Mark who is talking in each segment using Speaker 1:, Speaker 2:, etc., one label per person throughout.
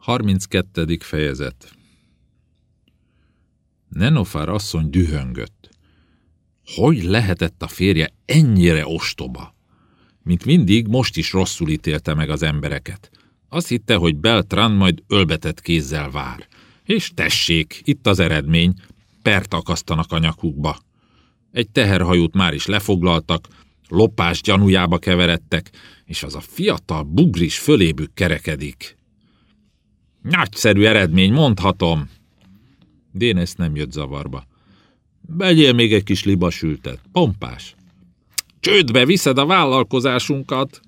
Speaker 1: 32. fejezet Nenofár asszony dühöngött. Hogy lehetett a férje ennyire ostoba? Mint mindig, most is rosszul ítélte meg az embereket. Azt hitte, hogy Beltran majd ölbetett kézzel vár. És tessék, itt az eredmény, pert akasztanak a nyakukba. Egy teherhajót már is lefoglaltak, lopás gyanújába keveredtek, és az a fiatal bugris fölébük kerekedik. Nagyszerű eredmény, mondhatom. Dénes nem jött zavarba. Begyél még egy kis libasültet, pompás. Csődbe viszed a vállalkozásunkat.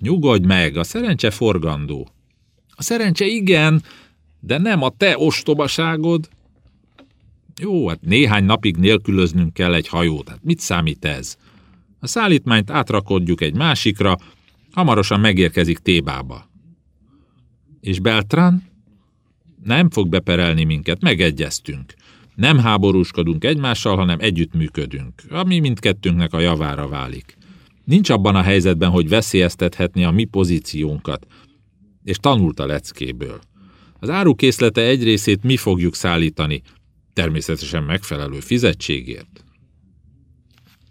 Speaker 1: Nyugodj meg, a szerencse forgandó. A szerencse igen, de nem a te ostobaságod. Jó, hát néhány napig nélkülöznünk kell egy hajót, hát mit számít ez? A szállítmányt átrakodjuk egy másikra, hamarosan megérkezik Tébába. És Beltrán? Nem fog beperelni minket, megegyeztünk. Nem háborúskodunk egymással, hanem együttműködünk, ami mindkettőnknek a javára válik. Nincs abban a helyzetben, hogy veszélyeztethetni a mi pozíciónkat, és tanult a leckéből. Az árukészlete egy részét mi fogjuk szállítani, természetesen megfelelő fizetségért.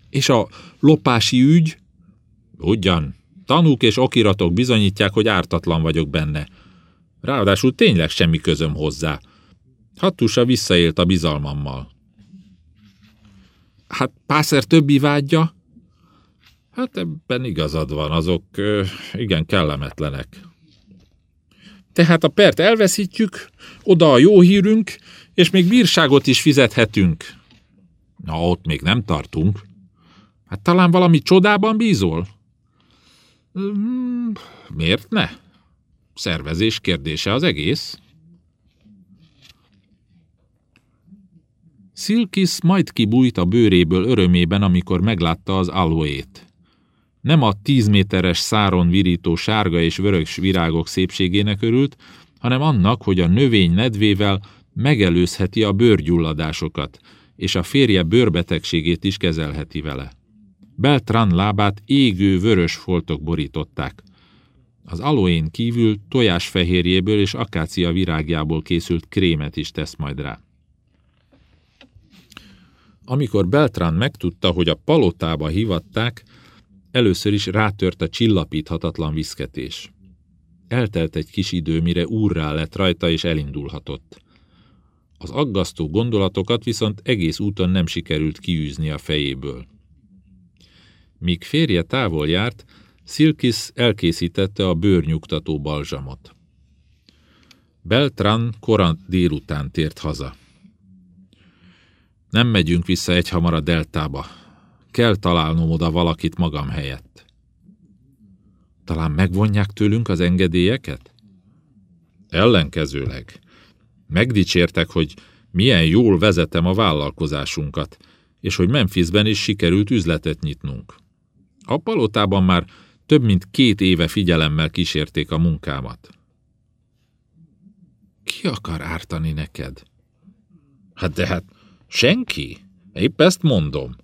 Speaker 1: És a lopási ügy? Ugyan, tanúk és okiratok bizonyítják, hogy ártatlan vagyok benne. Ráadásul tényleg semmi közöm hozzá. Hattusa visszaélt a bizalmammal. Hát Pászer többi vágyja? Hát ebben igazad van, azok igen kellemetlenek. Tehát a pert elveszítjük, oda a jó hírünk, és még bírságot is fizethetünk. Na, ott még nem tartunk. Hát talán valami csodában bízol? Hmm, miért ne? Szervezés kérdése az egész. Silkis majd kibújt a bőréből örömében, amikor meglátta az aloét. Nem a tíz méteres száron virító sárga és vörös virágok szépségének örült, hanem annak, hogy a növény nedvével megelőzheti a bőrgyulladásokat, és a férje bőrbetegségét is kezelheti vele. Beltran lábát égő vörös foltok borították. Az aloén kívül tojásfehérjéből és akácia virágjából készült krémet is tesz majd rá. Amikor Beltran megtudta, hogy a palotába hivatták, először is rátört a csillapíthatatlan viszketés. Eltelt egy kis idő, mire úrrá lett rajta és elindulhatott. Az aggasztó gondolatokat viszont egész úton nem sikerült kiűzni a fejéből. Míg férje távol járt, Silkis elkészítette a bőrnyugtató balzsamot. Beltran korán délután tért haza. Nem megyünk vissza egyhamar a deltába. Kell találnom oda valakit magam helyett. Talán megvonják tőlünk az engedélyeket? Ellenkezőleg. Megdicsértek, hogy milyen jól vezetem a vállalkozásunkat, és hogy Memphisben is sikerült üzletet nyitnunk. A palotában már több mint két éve figyelemmel kísérték a munkámat. Ki akar ártani neked? Hát de hát senki. Épp ezt mondom.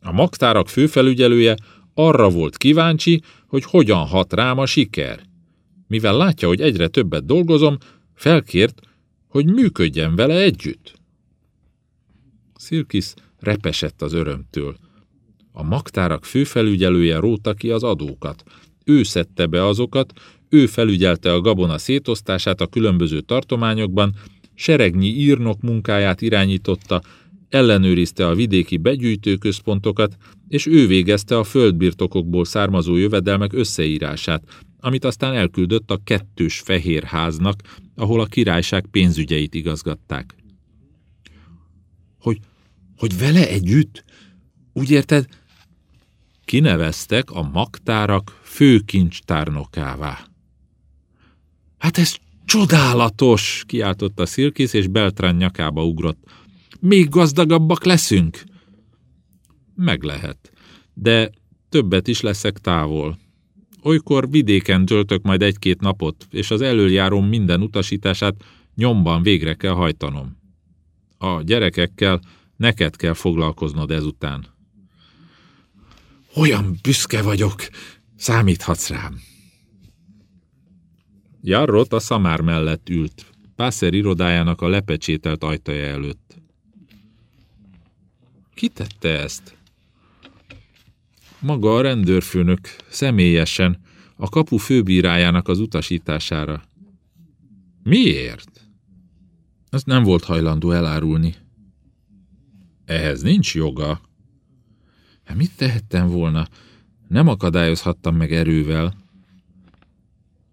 Speaker 1: A magtárak főfelügyelője arra volt kíváncsi, hogy hogyan hat rám a siker. Mivel látja, hogy egyre többet dolgozom, felkért, hogy működjen vele együtt. Szilkisz repesett az örömtől. A magtárak főfelügyelője róta ki az adókat. Ő szedte be azokat, ő felügyelte a gabona szétosztását a különböző tartományokban, seregnyi írnok munkáját irányította, ellenőrizte a vidéki begyűjtőközpontokat, és ő végezte a földbirtokokból származó jövedelmek összeírását, amit aztán elküldött a kettős fehérháznak, ahol a királyság pénzügyeit igazgatták. Hogy, hogy vele együtt? Úgy érted, kineveztek a magtárak főkincstárnokává. Hát ez csodálatos, kiáltotta Szilkisz, és Beltrán nyakába ugrott. Még gazdagabbak leszünk? Meg lehet, de többet is leszek távol. Olykor vidéken töltök majd egy-két napot, és az előjárom minden utasítását nyomban végre kell hajtanom. A gyerekekkel neked kell foglalkoznod ezután. Olyan büszke vagyok, számíthatsz rám. Jarrot a szamár mellett ült, Pászer irodájának a lepecsételt ajtaja előtt. Ki tette ezt? Maga a rendőrfőnök, személyesen, a kapu főbírájának az utasítására. Miért? Ezt nem volt hajlandó elárulni. Ehhez nincs joga. Hát mit tehettem volna? Nem akadályozhattam meg erővel.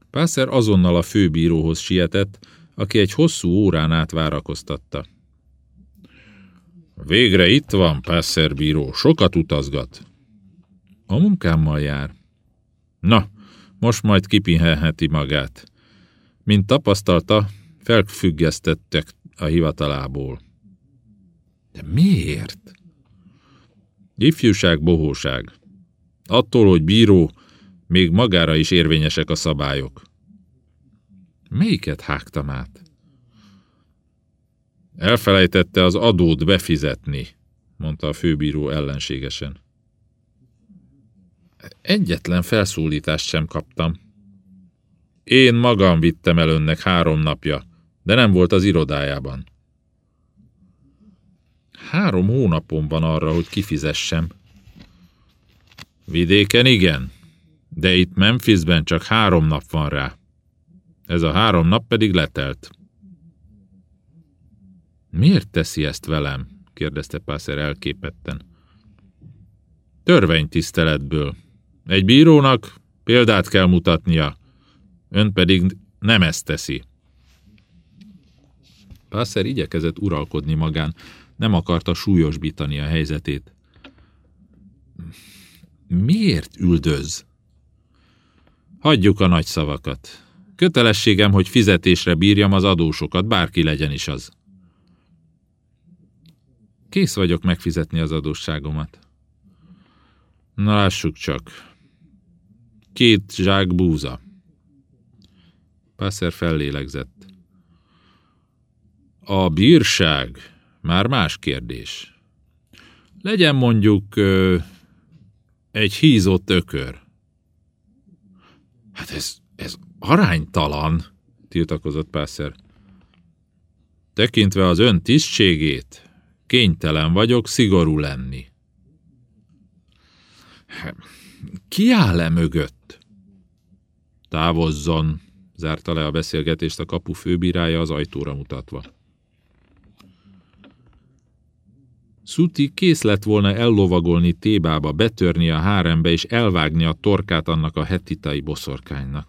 Speaker 1: Pászer azonnal a főbíróhoz sietett, aki egy hosszú órán át várakoztatta. Végre itt van, Pászer bíró, sokat utazgat. A munkámmal jár. Na, most majd kipihenheti magát. Mint tapasztalta, felfüggesztettek a hivatalából. De miért? Ifjúság, bohóság. Attól, hogy bíró, még magára is érvényesek a szabályok. Melyiket hágtam át? Elfelejtette az adót befizetni, mondta a főbíró ellenségesen. Egyetlen felszólítást sem kaptam. Én magam vittem el önnek három napja, de nem volt az irodájában. Három hónapom van arra, hogy kifizessem. Vidéken igen, de itt Memphisben csak három nap van rá. Ez a három nap pedig letelt. Miért teszi ezt velem? kérdezte Pászer elképetten. Törvénytiszteletből. Egy bírónak példát kell mutatnia, ön pedig nem ezt teszi. Pászer igyekezett uralkodni magán, nem akarta súlyosbítani a helyzetét. Miért üldöz? Hagyjuk a nagy szavakat. Kötelességem, hogy fizetésre bírjam az adósokat, bárki legyen is az. Kész vagyok megfizetni az adósságomat. Na lássuk csak. Két zsák búza. Pászer fellélegzett. A bírság már más kérdés. Legyen mondjuk ö, egy hízott ökör. Hát ez, ez aránytalan, tiltakozott Pászer. Tekintve az ön tisztségét, kénytelen vagyok szigorú lenni. Ki áll -e mögött? Távozzon, zárta le a beszélgetést a kapu főbírája az ajtóra mutatva. Szuti kész lett volna ellovagolni Tébába, betörni a hárembe és elvágni a torkát annak a hetitai boszorkánynak.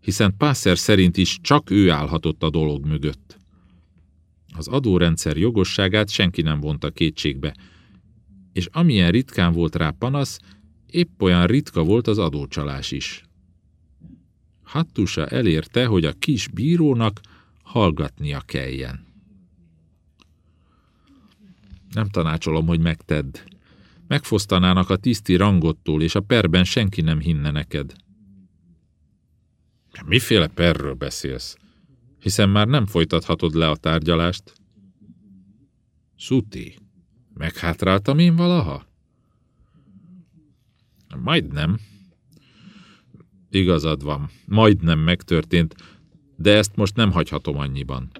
Speaker 1: Hiszen Pászer szerint is csak ő állhatott a dolog mögött. Az adórendszer jogosságát senki nem vonta kétségbe, és amilyen ritkán volt rá panasz, épp olyan ritka volt az adócsalás is. Hattusa elérte, hogy a kis bírónak hallgatnia kelljen. Nem tanácsolom, hogy megtedd. Megfosztanának a tiszti rangottól, és a perben senki nem hinne neked. Miféle perről beszélsz? Hiszen már nem folytathatod le a tárgyalást. Szuti, meghátráltam én valaha? Majdnem. Igazad van, majdnem megtörtént, de ezt most nem hagyhatom annyiban.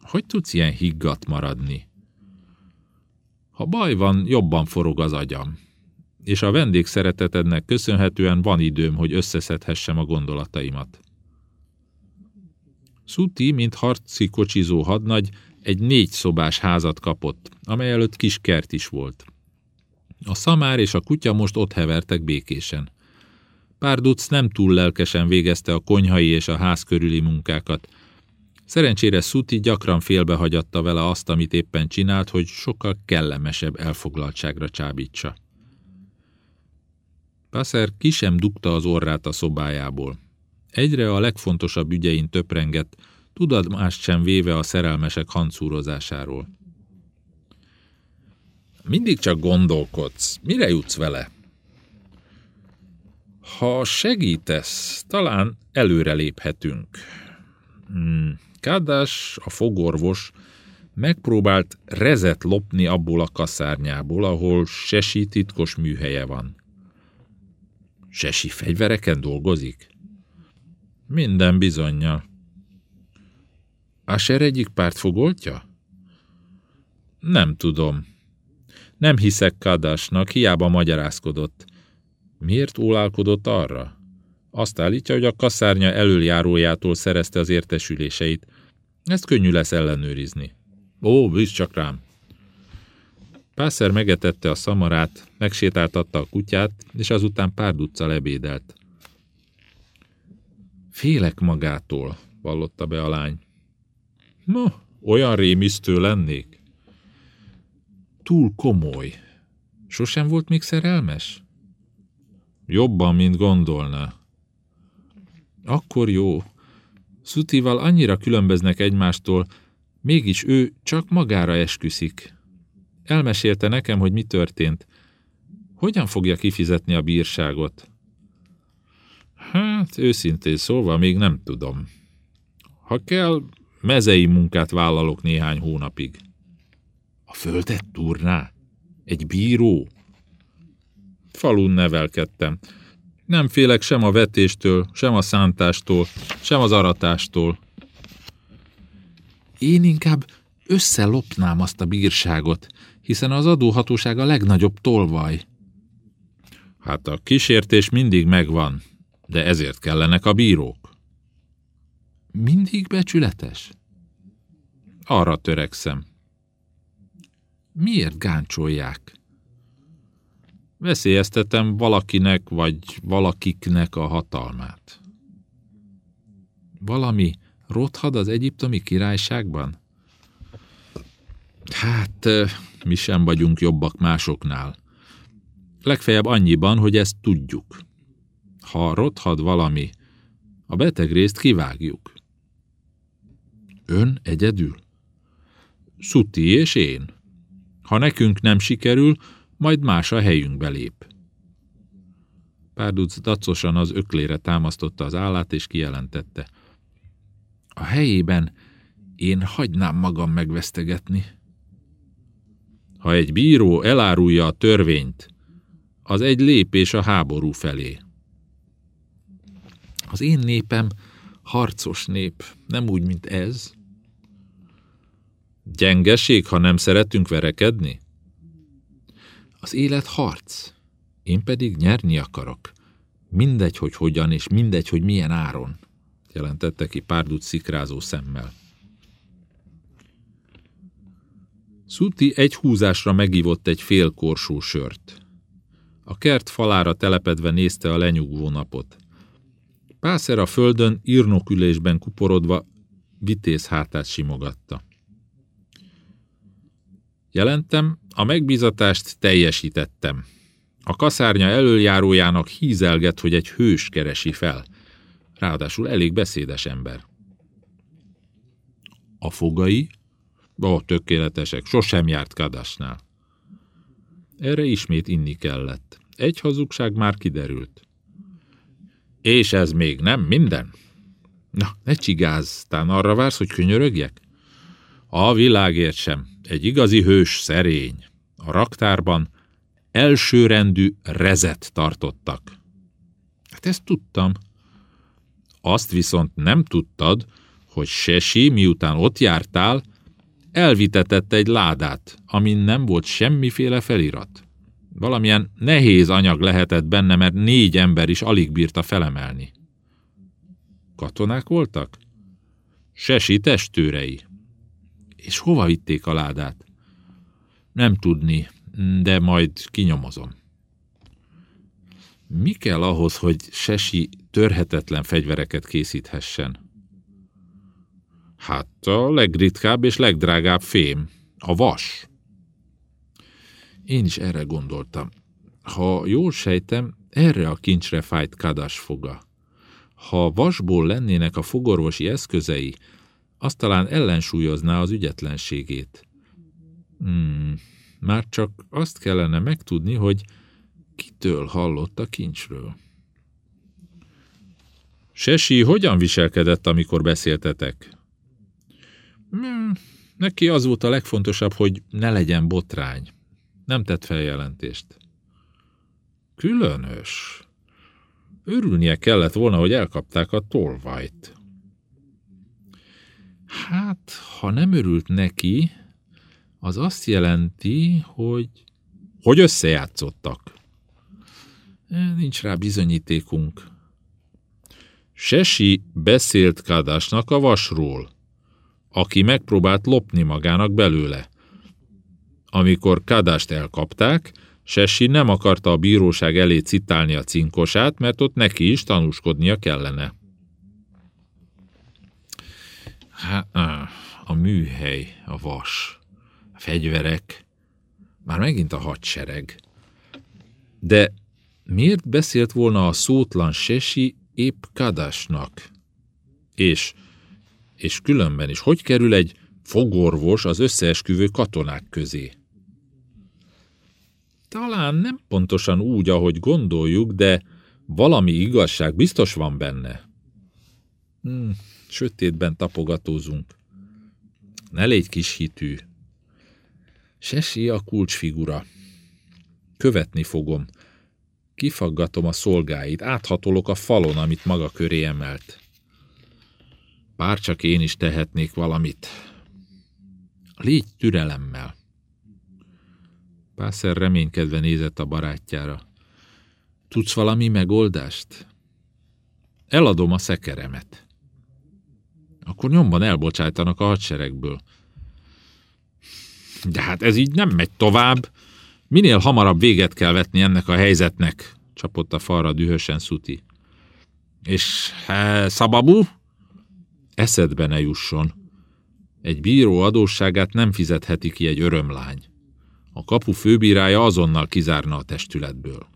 Speaker 1: Hogy tudsz ilyen higgadt maradni? Ha baj van, jobban forog az agyam. És a vendégszeretetednek köszönhetően van időm, hogy összeszedhessem a gondolataimat. Szuti, mint harci kocsizó hadnagy, egy négy szobás házat kapott, amely előtt kis kert is volt. A szamár és a kutya most ott hevertek békésen. Párduc nem túl lelkesen végezte a konyhai és a ház körüli munkákat, Szerencsére Szuti gyakran félbehagyatta vele azt, amit éppen csinált, hogy sokkal kellemesebb elfoglaltságra csábítsa. Passer ki sem dugta az orrát a szobájából. Egyre a legfontosabb ügyein töprengett, tudatást sem véve a szerelmesek hancúrozásáról. Mindig csak gondolkodsz. Mire jutsz vele? Ha segítesz, talán előre léphetünk. Hmm. Kádás, a fogorvos, megpróbált rezet lopni abból a kaszárnyából, ahol Sesi titkos műhelye van. Sesi fegyvereken dolgozik? Minden bizonyja. Asher egyik párt fogoltja? Nem tudom. Nem hiszek Kadasnak, hiába magyarázkodott. Miért ólálkodott arra? Azt állítja, hogy a kaszárnya elöljárójától szerezte az értesüléseit. Ezt könnyű lesz ellenőrizni. Ó, bíz csak rám. Pászer megetette a szamarát, megsétáltatta a kutyát, és azután pár duccal ebédelt. Félek magától, vallotta be a lány. No, olyan rémisztő lennék. Túl komoly. Sosem volt még szerelmes? Jobban, mint gondolna. Akkor jó. Szutival annyira különböznek egymástól, mégis ő csak magára esküszik. Elmesélte nekem, hogy mi történt. Hogyan fogja kifizetni a bírságot? Hát, őszintén szólva, még nem tudom. Ha kell, mezei munkát vállalok néhány hónapig. A földet turná? Egy bíró? Falun nevelkedtem. Nem félek sem a vetéstől, sem a szántástól, sem az aratástól. Én inkább összelopnám azt a bírságot, hiszen az adóhatóság a legnagyobb tolvaj. Hát a kísértés mindig megvan, de ezért kellenek a bírók. Mindig becsületes? Arra törekszem. Miért gáncsolják? Veszélyeztetem valakinek vagy valakiknek a hatalmát. Valami rothad az egyiptomi királyságban? Hát, mi sem vagyunk jobbak másoknál. Legfeljebb annyiban, hogy ezt tudjuk. Ha rothad valami, a beteg részt kivágjuk. Ön egyedül? Szuti és én. Ha nekünk nem sikerül, majd más a helyünkbe lép. Párduc dacosan az öklére támasztotta az állát, és kijelentette. A helyében én hagynám magam megvesztegetni. Ha egy bíró elárulja a törvényt, az egy lépés a háború felé. Az én népem harcos nép, nem úgy, mint ez. Gyengeség, ha nem szeretünk verekedni? Az élet harc, én pedig nyerni akarok. Mindegy, hogy hogyan, és mindegy, hogy milyen áron, jelentette ki Párdut szikrázó szemmel. Szuti egy húzásra megívott egy fél korsó sört. A kert falára telepedve nézte a lenyugvó napot. Pászer a földön írnokülésben kuporodva vitéz hátát simogatta. Jelentem, a megbízatást teljesítettem. A kaszárnya elöljárójának hízelget, hogy egy hős keresi fel. Ráadásul elég beszédes ember. A fogai? Ó, tökéletesek, sosem járt Kadasnál. Erre ismét inni kellett. Egy hazugság már kiderült. És ez még nem minden? Na, ne csigáz, tán arra vársz, hogy könyörögjek? A világért sem. Egy igazi hős szerény. A raktárban elsőrendű rezet tartottak. Hát ezt tudtam. Azt viszont nem tudtad, hogy Sesi, miután ott jártál, elvitetett egy ládát, amin nem volt semmiféle felirat. Valamilyen nehéz anyag lehetett benne, mert négy ember is alig bírta felemelni. Katonák voltak? Sesi testőrei. És hova vitték a ládát? Nem tudni, de majd kinyomozom. Mi kell ahhoz, hogy Sesi törhetetlen fegyvereket készíthessen? Hát a legritkább és legdrágább fém, a vas. Én is erre gondoltam. Ha jól sejtem, erre a kincsre fájt Kadas foga. Ha vasból lennének a fogorvosi eszközei, azt talán ellensúlyozná az ügyetlenségét. Hmm, már csak azt kellene megtudni, hogy kitől hallott a kincsről. Sesi hogyan viselkedett, amikor beszéltetek? Hmm, neki az volt a legfontosabb, hogy ne legyen botrány. Nem tett feljelentést. Különös. Örülnie kellett volna, hogy elkapták a tolvajt. Hát, ha nem örült neki, az azt jelenti, hogy... Hogy összejátszottak. Nincs rá bizonyítékunk. Sesi beszélt Kádásnak a vasról, aki megpróbált lopni magának belőle. Amikor Kádást elkapták, Sesi nem akarta a bíróság elé citálni a cinkosát, mert ott neki is tanúskodnia kellene. Hát, a műhely, a vas, a fegyverek, már megint a hadsereg. De miért beszélt volna a szótlan Sesi épp Kadasnak? És, és különben is, hogy kerül egy fogorvos az összeesküvő katonák közé? Talán nem pontosan úgy, ahogy gondoljuk, de valami igazság biztos van benne. Hmm, sötétben tapogatózunk. Ne légy kis hitű. Sesi a kulcsfigura. Követni fogom. Kifaggatom a szolgáit, áthatolok a falon, amit maga köré emelt. Bár csak én is tehetnék valamit. Légy türelemmel. Pászer reménykedve nézett a barátjára. Tudsz valami megoldást? Eladom a szekeremet. Akkor nyomban elbocsájtanak a hadseregből. De hát ez így nem megy tovább. Minél hamarabb véget kell vetni ennek a helyzetnek, csapott a falra dühösen Szuti. És he, szababú? Eszedbe ne jusson. Egy bíró adósságát nem fizetheti ki egy örömlány. A kapu főbírája azonnal kizárna a testületből.